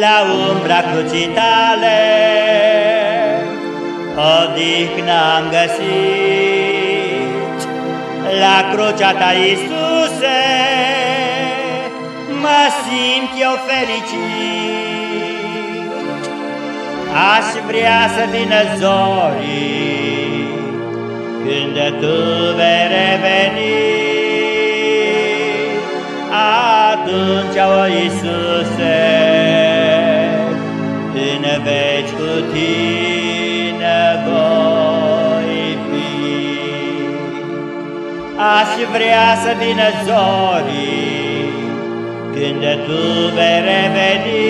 La umbra crucii tale. Odihna am găsit La crucea ta, Iisuse. Mă simt eu fericit. Aș vrea să vină zorii Când tu vei reveni. Atunci, o Iisuse tine voi fi. Aș vrea să vină zorii Când tu vei reveni.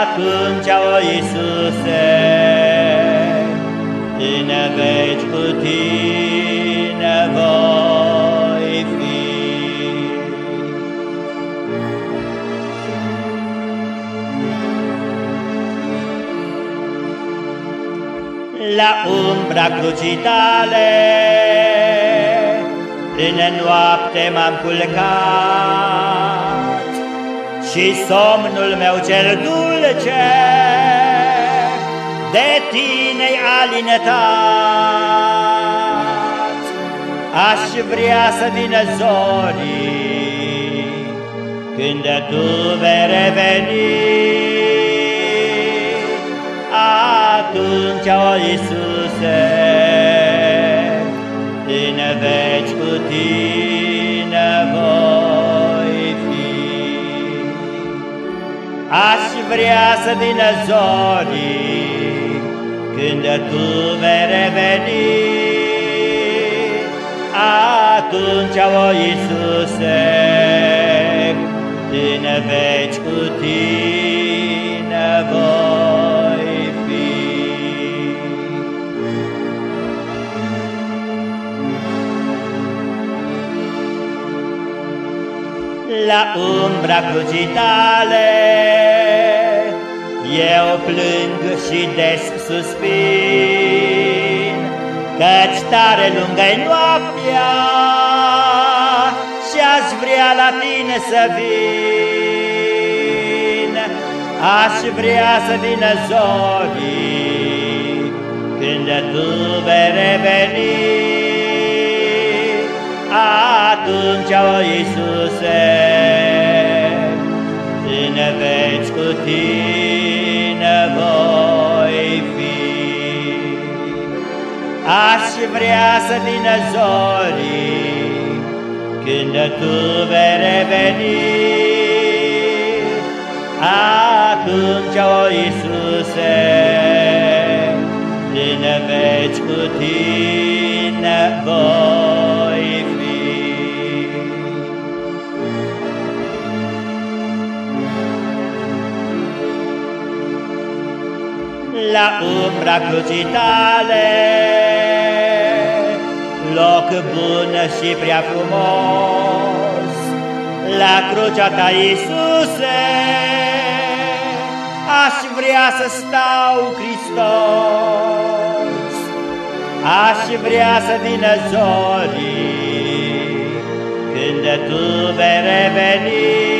Atunci, o Iisuse În veci cu La umbra crucii tale. În noapte m-am culcat Și somnul meu cel dulce De tine-i alinetat Aș vrea să vină zorii Când tu vei reveni atunci, o Iisuse, în veci cu tine voi fi. Aș vrea să vină zorii când tu vei reveni, atunci, o Iisuse, în veci cu tine voi la umbra crucii tale. Eu plâng și des suspin, Căci tare lungă-i noaptea Și-aș vrea la tine să vin. Aș vrea să vină zorii Când tu vei reveni, Atunci, o Iisuse, tine voi fi. Aș vrea să vină zorii când tu vei reveni. Atunci, o Iisuse, în veci cu tine voi la umbra crucii tale, loc bun și prea frumos, la crucea ta, Iisuse, aș vrea să stau, Hristos, aș vrea să vină zorii, când tu vei reveni,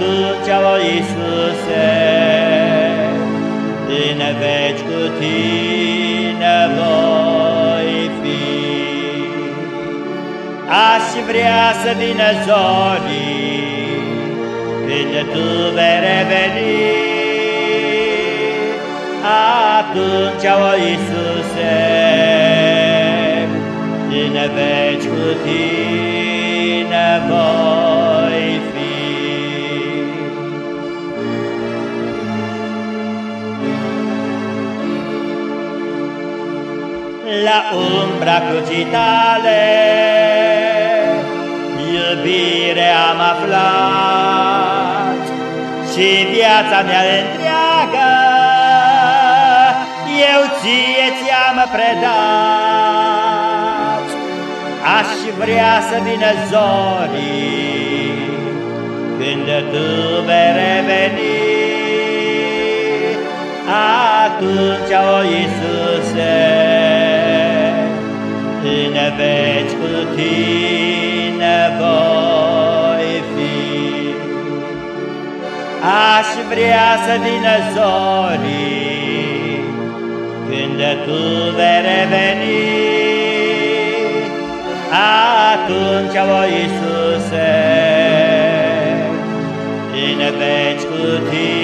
atunci, o Iisuse, în veci cu tine voi fi. Aș vrea să vină zorii când tu vei reveni, atunci, o Iisuse, în veci cu tine la umbra crucii tale. Iubire am aflat și viața mea întreagă eu ție ți-am predat. Aș vrea să vină zorii când tu vei reveni, atunci, o Iisuse, tine voi fi. Aș vrea să vină zori, când tu vei reveni. Atunci, o Iisuse, din veci cu tine,